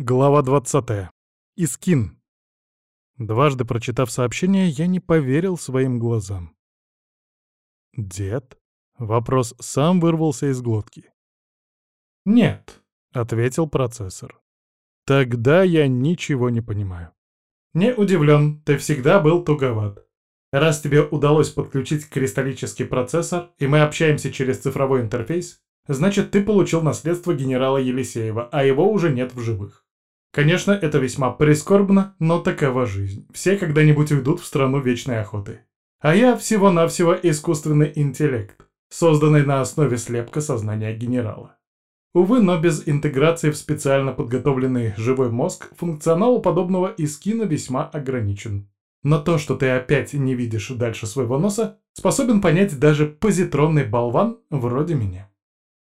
Глава 20. Искин. Дважды прочитав сообщение, я не поверил своим глазам. «Дед?» Вопрос сам вырвался из глотки. «Нет», — ответил процессор. «Тогда я ничего не понимаю». «Не удивлен, ты всегда был туговат. Раз тебе удалось подключить кристаллический процессор, и мы общаемся через цифровой интерфейс, значит, ты получил наследство генерала Елисеева, а его уже нет в живых. Конечно, это весьма прискорбно, но такова жизнь. Все когда-нибудь уйдут в страну вечной охоты. А я всего-навсего искусственный интеллект, созданный на основе слепка сознания генерала. Увы, но без интеграции в специально подготовленный живой мозг функционал подобного искина весьма ограничен. Но то, что ты опять не видишь дальше своего носа, способен понять даже позитронный болван вроде меня.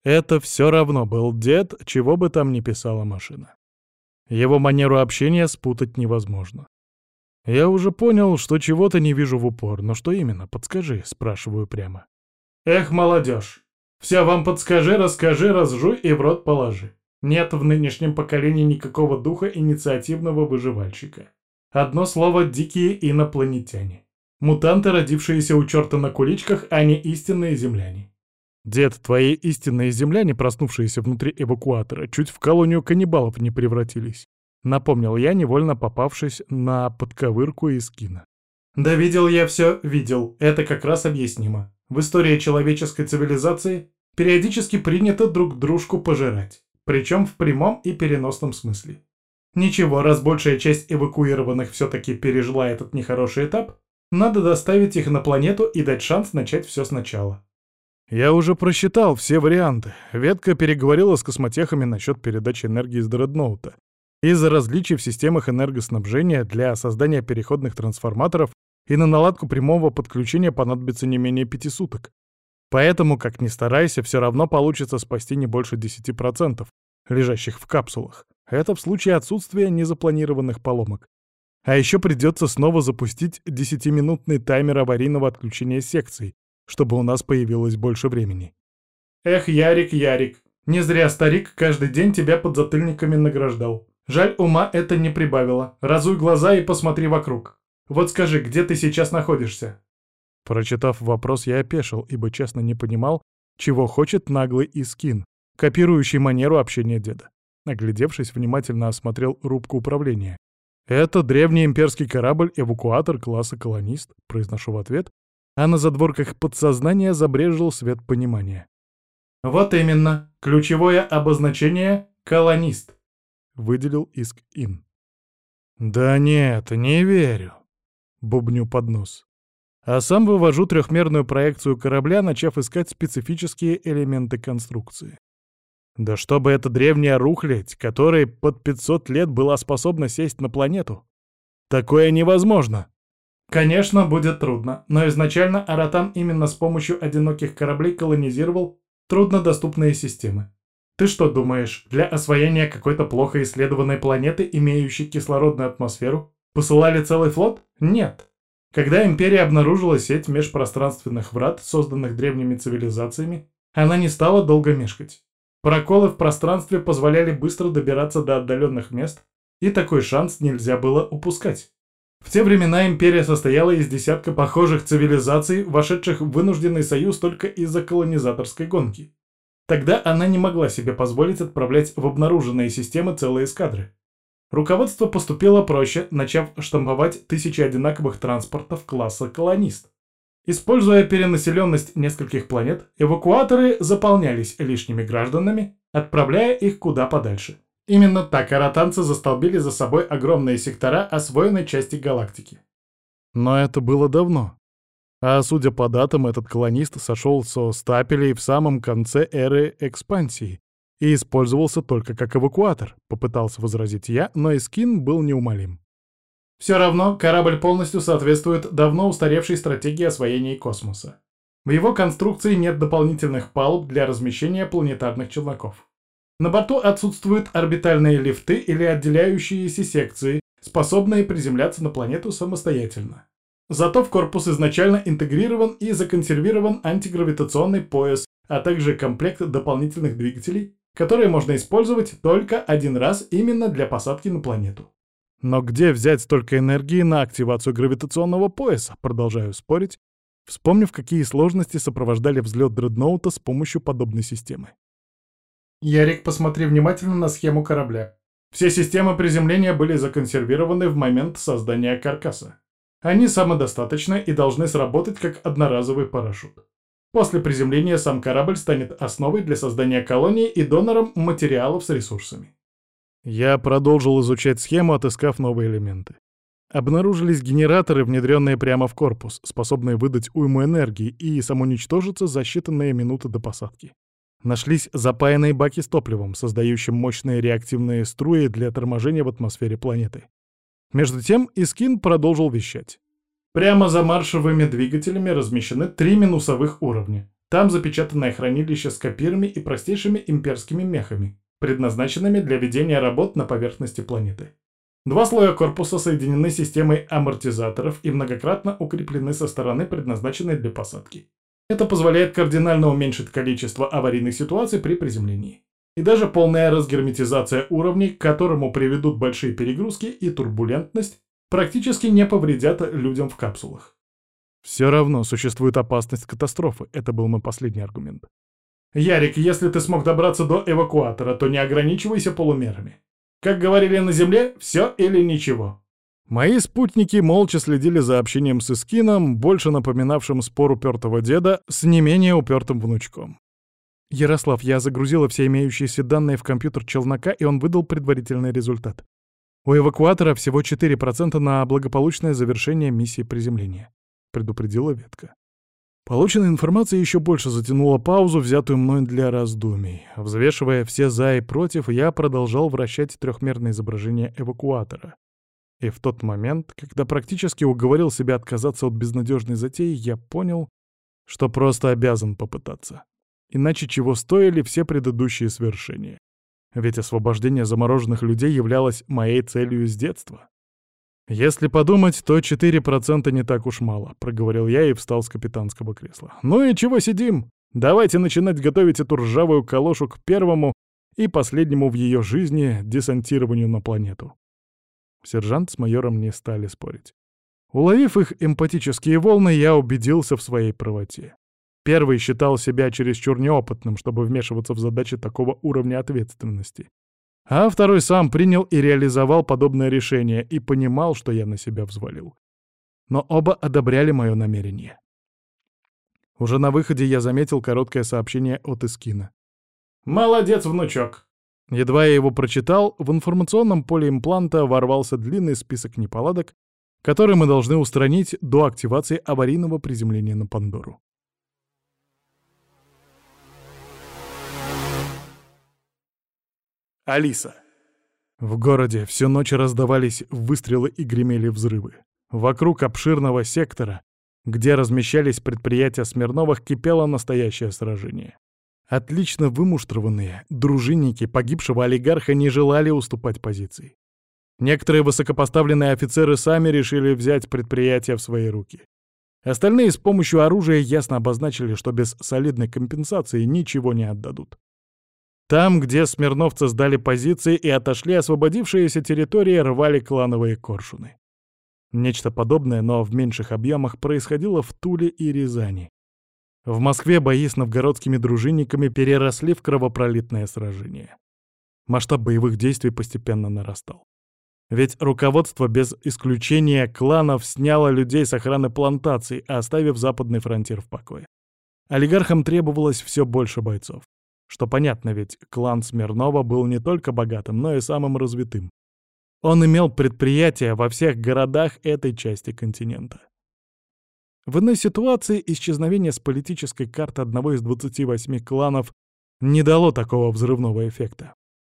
Это все равно был дед, чего бы там ни писала машина. Его манеру общения спутать невозможно. Я уже понял, что чего-то не вижу в упор, но что именно, подскажи, спрашиваю прямо. Эх, молодежь, все вам подскажи, расскажи, разжуй и в рот положи. Нет в нынешнем поколении никакого духа инициативного выживальщика. Одно слово «дикие инопланетяне». Мутанты, родившиеся у черта на куличках, а не истинные земляне. Дед, твои истинные земляне, проснувшиеся внутри эвакуатора, чуть в колонию каннибалов не превратились. Напомнил я, невольно попавшись на подковырку из кино. Да видел я все, видел. Это как раз объяснимо. В истории человеческой цивилизации периодически принято друг дружку пожирать. Причем в прямом и переносном смысле. Ничего, раз большая часть эвакуированных все-таки пережила этот нехороший этап, надо доставить их на планету и дать шанс начать все сначала. Я уже просчитал все варианты. Ветка переговорила с космотехами насчет передачи энергии из дредноута. Из-за различий в системах энергоснабжения для создания переходных трансформаторов и на наладку прямого подключения понадобится не менее пяти суток. Поэтому, как ни старайся, все равно получится спасти не больше 10%, лежащих в капсулах. Это в случае отсутствия незапланированных поломок. А еще придется снова запустить 10-минутный таймер аварийного отключения секций, чтобы у нас появилось больше времени. Эх, Ярик, Ярик, не зря старик каждый день тебя под затыльниками награждал. Жаль, ума это не прибавило. Разуй глаза и посмотри вокруг. Вот скажи, где ты сейчас находишься?» Прочитав вопрос, я опешил, ибо честно не понимал, чего хочет наглый Искин, копирующий манеру общения деда. Оглядевшись, внимательно осмотрел рубку управления. «Это древний имперский корабль-эвакуатор класса «Колонист», — произношу в ответ, а на задворках подсознания забрежил свет понимания. «Вот именно. Ключевое обозначение — колонист», — выделил Иск Ин. «Да нет, не верю», — бубню под нос. А сам вывожу трехмерную проекцию корабля, начав искать специфические элементы конструкции. Да чтобы эта древняя рухлядь, которой под 500 лет была способна сесть на планету. Такое невозможно. Конечно, будет трудно, но изначально Аратан именно с помощью одиноких кораблей колонизировал труднодоступные системы. Ты что думаешь, для освоения какой-то плохо исследованной планеты, имеющей кислородную атмосферу, посылали целый флот? Нет. Когда Империя обнаружила сеть межпространственных врат, созданных древними цивилизациями, она не стала долго мешкать. Проколы в пространстве позволяли быстро добираться до отдаленных мест, и такой шанс нельзя было упускать. В те времена империя состояла из десятка похожих цивилизаций, вошедших в вынужденный союз только из-за колонизаторской гонки. Тогда она не могла себе позволить отправлять в обнаруженные системы целые эскадры. Руководство поступило проще, начав штамповать тысячи одинаковых транспортов класса «Колонист». Используя перенаселенность нескольких планет, эвакуаторы заполнялись лишними гражданами, отправляя их куда подальше. Именно так аратанцы застолбили за собой огромные сектора освоенной части галактики. Но это было давно. А судя по датам, этот колонист сошел со стапелей в самом конце эры экспансии и использовался только как эвакуатор, попытался возразить я, но Искин был неумолим. Все равно корабль полностью соответствует давно устаревшей стратегии освоения космоса. В его конструкции нет дополнительных палуб для размещения планетарных челноков. На борту отсутствуют орбитальные лифты или отделяющиеся секции, способные приземляться на планету самостоятельно. Зато в корпус изначально интегрирован и законсервирован антигравитационный пояс, а также комплект дополнительных двигателей, которые можно использовать только один раз именно для посадки на планету. Но где взять столько энергии на активацию гравитационного пояса? Продолжаю спорить, вспомнив, какие сложности сопровождали взлет дредноута с помощью подобной системы. Ярик, посмотри внимательно на схему корабля. Все системы приземления были законсервированы в момент создания каркаса. Они самодостаточны и должны сработать как одноразовый парашют. После приземления сам корабль станет основой для создания колонии и донором материалов с ресурсами. Я продолжил изучать схему, отыскав новые элементы. Обнаружились генераторы, внедренные прямо в корпус, способные выдать уйму энергии и самоуничтожиться за считанные минуты до посадки. Нашлись запаянные баки с топливом, создающим мощные реактивные струи для торможения в атмосфере планеты. Между тем Искин продолжил вещать. Прямо за маршевыми двигателями размещены три минусовых уровня. Там запечатанное хранилище с копирами и простейшими имперскими мехами, предназначенными для ведения работ на поверхности планеты. Два слоя корпуса соединены системой амортизаторов и многократно укреплены со стороны, предназначенной для посадки. Это позволяет кардинально уменьшить количество аварийных ситуаций при приземлении. И даже полная разгерметизация уровней, к которому приведут большие перегрузки и турбулентность, практически не повредят людям в капсулах. Все равно существует опасность катастрофы, это был мой последний аргумент. Ярик, если ты смог добраться до эвакуатора, то не ограничивайся полумерами. Как говорили на Земле, все или ничего. Мои спутники молча следили за общением с Искином, больше напоминавшим спор упертого деда с не менее упертым внучком. «Ярослав, я загрузила все имеющиеся данные в компьютер челнока, и он выдал предварительный результат. У эвакуатора всего 4% на благополучное завершение миссии приземления», — предупредила ветка. Полученная информация еще больше затянула паузу, взятую мной для раздумий. Взвешивая все «за» и «против», я продолжал вращать трехмерное изображение эвакуатора. И в тот момент, когда практически уговорил себя отказаться от безнадежной затеи, я понял, что просто обязан попытаться. Иначе чего стоили все предыдущие свершения. Ведь освобождение замороженных людей являлось моей целью с детства. «Если подумать, то 4% не так уж мало», — проговорил я и встал с капитанского кресла. «Ну и чего сидим? Давайте начинать готовить эту ржавую калошу к первому и последнему в ее жизни десантированию на планету». Сержант с майором не стали спорить. Уловив их эмпатические волны, я убедился в своей правоте. Первый считал себя чересчур неопытным, чтобы вмешиваться в задачи такого уровня ответственности. А второй сам принял и реализовал подобное решение и понимал, что я на себя взвалил. Но оба одобряли мое намерение. Уже на выходе я заметил короткое сообщение от Искина. «Молодец, внучок!» Едва я его прочитал, в информационном поле импланта ворвался длинный список неполадок, которые мы должны устранить до активации аварийного приземления на Пандору. Алиса. В городе всю ночь раздавались выстрелы и гремели взрывы. Вокруг обширного сектора, где размещались предприятия Смирновых, кипело настоящее сражение. Отлично вымуштрованные дружинники погибшего олигарха не желали уступать позиции. Некоторые высокопоставленные офицеры сами решили взять предприятие в свои руки. Остальные с помощью оружия ясно обозначили, что без солидной компенсации ничего не отдадут. Там, где смирновцы сдали позиции и отошли освободившиеся территории, рвали клановые коршуны. Нечто подобное, но в меньших объемах, происходило в Туле и Рязани. В Москве бои с новгородскими дружинниками переросли в кровопролитное сражение. Масштаб боевых действий постепенно нарастал. Ведь руководство без исключения кланов сняло людей с охраны плантаций, оставив западный фронтир в покое. Олигархам требовалось все больше бойцов. Что понятно, ведь клан Смирнова был не только богатым, но и самым развитым. Он имел предприятия во всех городах этой части континента. В иной ситуации исчезновение с политической карты одного из 28 кланов не дало такого взрывного эффекта.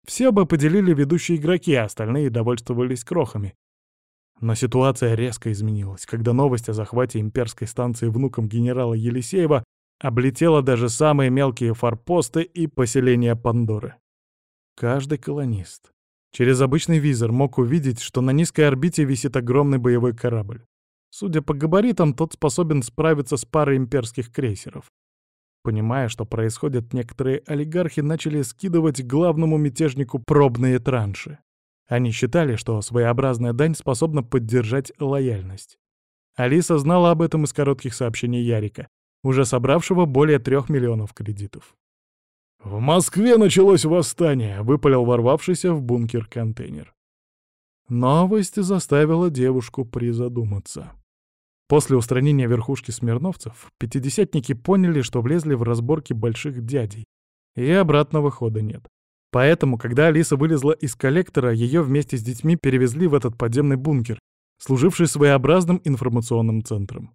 Все бы поделили ведущие игроки, а остальные довольствовались крохами. Но ситуация резко изменилась, когда новость о захвате имперской станции внуком генерала Елисеева облетела даже самые мелкие форпосты и поселения Пандоры. Каждый колонист через обычный визор мог увидеть, что на низкой орбите висит огромный боевой корабль. Судя по габаритам, тот способен справиться с парой имперских крейсеров. Понимая, что происходит, некоторые олигархи начали скидывать главному мятежнику пробные транши. Они считали, что своеобразная дань способна поддержать лояльность. Алиса знала об этом из коротких сообщений Ярика, уже собравшего более трех миллионов кредитов. «В Москве началось восстание», — выпалил ворвавшийся в бункер контейнер. Новость заставила девушку призадуматься. После устранения верхушки смирновцев, пятидесятники поняли, что влезли в разборки больших дядей, и обратного хода нет. Поэтому, когда Алиса вылезла из коллектора, ее вместе с детьми перевезли в этот подземный бункер, служивший своеобразным информационным центром.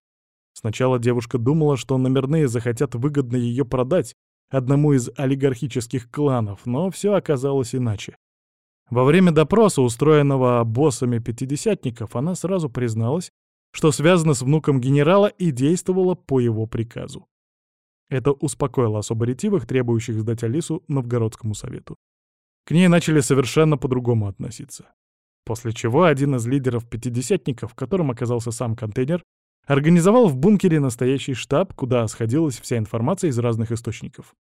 Сначала девушка думала, что номерные захотят выгодно ее продать одному из олигархических кланов, но все оказалось иначе. Во время допроса, устроенного боссами пятидесятников, она сразу призналась, что связана с внуком генерала и действовала по его приказу. Это успокоило особо ретивых, требующих сдать Алису Новгородскому совету. К ней начали совершенно по-другому относиться. После чего один из лидеров пятидесятников, которым оказался сам контейнер, организовал в бункере настоящий штаб, куда сходилась вся информация из разных источников.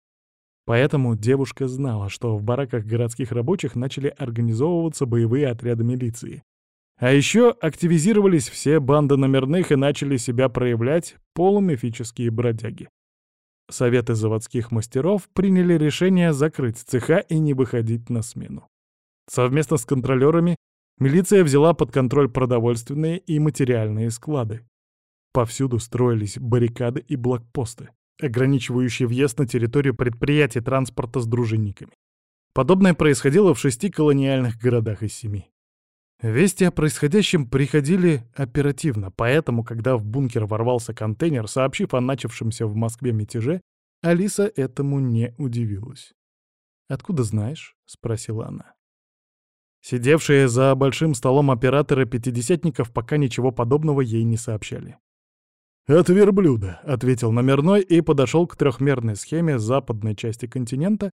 Поэтому девушка знала, что в бараках городских рабочих начали организовываться боевые отряды милиции. А еще активизировались все банды номерных и начали себя проявлять полумифические бродяги. Советы заводских мастеров приняли решение закрыть цеха и не выходить на смену. Совместно с контролерами милиция взяла под контроль продовольственные и материальные склады. Повсюду строились баррикады и блокпосты, ограничивающие въезд на территорию предприятий транспорта с дружинниками. Подобное происходило в шести колониальных городах из семи. Вести о происходящем приходили оперативно, поэтому, когда в бункер ворвался контейнер, сообщив о начавшемся в Москве мятеже, Алиса этому не удивилась. «Откуда знаешь?» — спросила она. Сидевшие за большим столом операторы пятидесятников пока ничего подобного ей не сообщали. «От верблюда», — ответил номерной и подошел к трехмерной схеме западной части континента,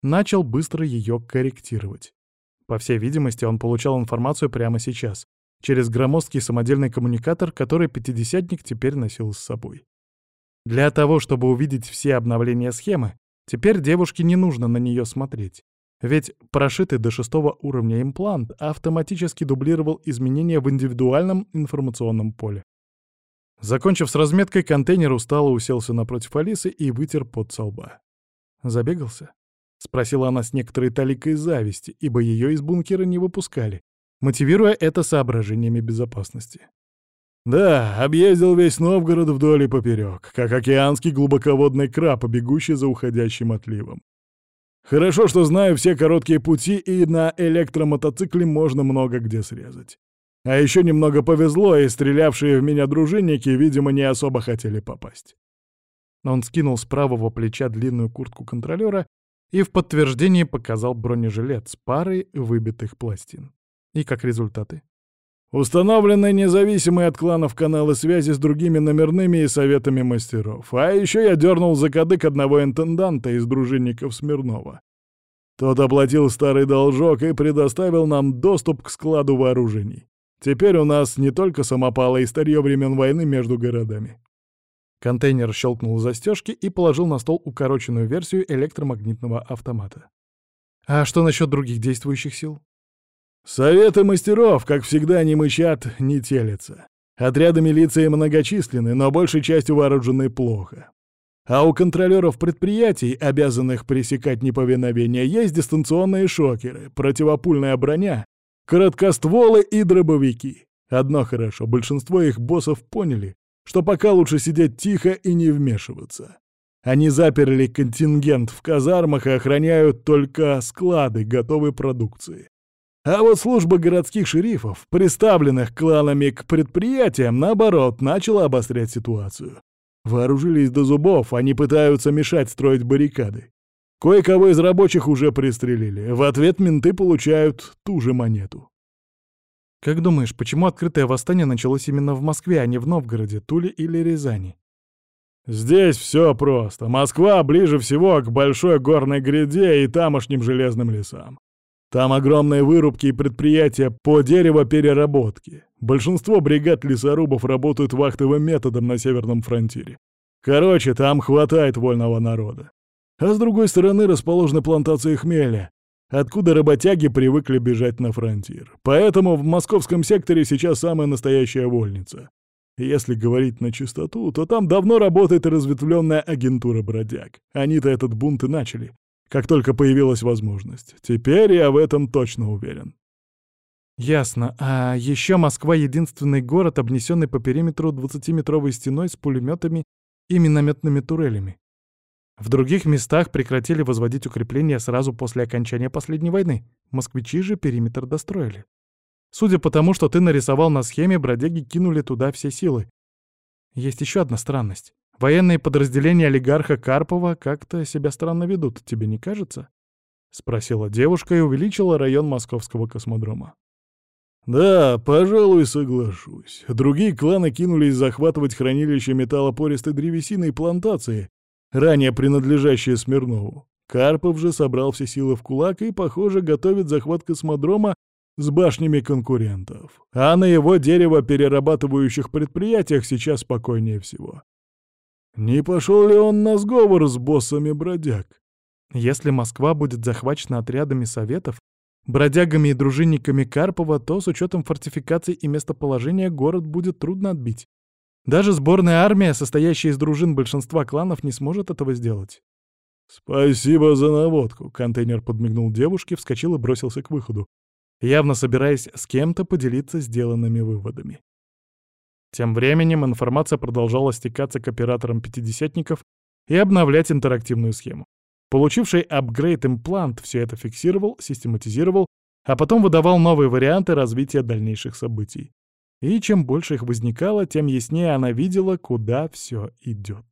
начал быстро ее корректировать. По всей видимости, он получал информацию прямо сейчас, через громоздкий самодельный коммуникатор, который пятидесятник теперь носил с собой. Для того, чтобы увидеть все обновления схемы, теперь девушке не нужно на нее смотреть. Ведь прошитый до шестого уровня имплант автоматически дублировал изменения в индивидуальном информационном поле. Закончив с разметкой, контейнер устало уселся напротив Алисы и вытер пот со лба. Забегался? — спросила она с некоторой таликой зависти, ибо ее из бункера не выпускали, мотивируя это соображениями безопасности. «Да, объездил весь Новгород вдоль и поперек, как океанский глубоководный краб, бегущий за уходящим отливом. Хорошо, что знаю все короткие пути, и на электромотоцикле можно много где срезать. А еще немного повезло, и стрелявшие в меня дружинники, видимо, не особо хотели попасть». Он скинул с правого плеча длинную куртку контролера и в подтверждение показал бронежилет с парой выбитых пластин. И как результаты? Установлены независимые от кланов каналы связи с другими номерными и советами мастеров. А еще я дернул за кадык одного интенданта из дружинников Смирнова. Тот оплатил старый должок и предоставил нам доступ к складу вооружений. Теперь у нас не только самопалы и старье времен войны между городами. Контейнер щелкнул застежки и положил на стол укороченную версию электромагнитного автомата. «А что насчет других действующих сил?» «Советы мастеров, как всегда, не мычат, не телятся. Отряды милиции многочисленны, но большей частью вооружены плохо. А у контролеров предприятий, обязанных пресекать неповиновение, есть дистанционные шокеры, противопульная броня, короткостволы и дробовики. Одно хорошо, большинство их боссов поняли, что пока лучше сидеть тихо и не вмешиваться. Они заперли контингент в казармах и охраняют только склады готовой продукции. А вот служба городских шерифов, представленных кланами к предприятиям, наоборот, начала обострять ситуацию. Вооружились до зубов, они пытаются мешать строить баррикады. Кое-кого из рабочих уже пристрелили. В ответ менты получают ту же монету. Как думаешь, почему открытое восстание началось именно в Москве, а не в Новгороде, Туле или Рязани? Здесь все просто. Москва ближе всего к большой горной гряде и тамошним железным лесам. Там огромные вырубки и предприятия по деревопереработке. Большинство бригад лесорубов работают вахтовым методом на Северном фронтире. Короче, там хватает вольного народа. А с другой стороны расположены плантации хмеля, откуда работяги привыкли бежать на фронтир. Поэтому в московском секторе сейчас самая настоящая вольница. Если говорить на чистоту, то там давно работает разветвленная агентура бродяг. Они-то этот бунт и начали, как только появилась возможность. Теперь я в этом точно уверен. Ясно. А еще Москва — единственный город, обнесенный по периметру 20-метровой стеной с пулеметами и минометными турелями. В других местах прекратили возводить укрепления сразу после окончания последней войны. Москвичи же периметр достроили. Судя по тому, что ты нарисовал на схеме, бродяги кинули туда все силы. Есть еще одна странность. Военные подразделения олигарха Карпова как-то себя странно ведут, тебе не кажется? Спросила девушка и увеличила район московского космодрома. Да, пожалуй, соглашусь. Другие кланы кинулись захватывать хранилище металлопористой древесины и плантации, ранее принадлежащие Смирнову. Карпов же собрал все силы в кулак и, похоже, готовит захват космодрома с башнями конкурентов. А на его дерево-перерабатывающих предприятиях сейчас спокойнее всего. Не пошел ли он на сговор с боссами бродяг? Если Москва будет захвачена отрядами советов, бродягами и дружинниками Карпова, то с учетом фортификаций и местоположения город будет трудно отбить. Даже сборная армия, состоящая из дружин большинства кланов, не сможет этого сделать. «Спасибо за наводку», — контейнер подмигнул девушке, вскочил и бросился к выходу, явно собираясь с кем-то поделиться сделанными выводами. Тем временем информация продолжала стекаться к операторам пятидесятников и обновлять интерактивную схему. Получивший апгрейд имплант все это фиксировал, систематизировал, а потом выдавал новые варианты развития дальнейших событий. И чем больше их возникало, тем яснее она видела, куда все идет.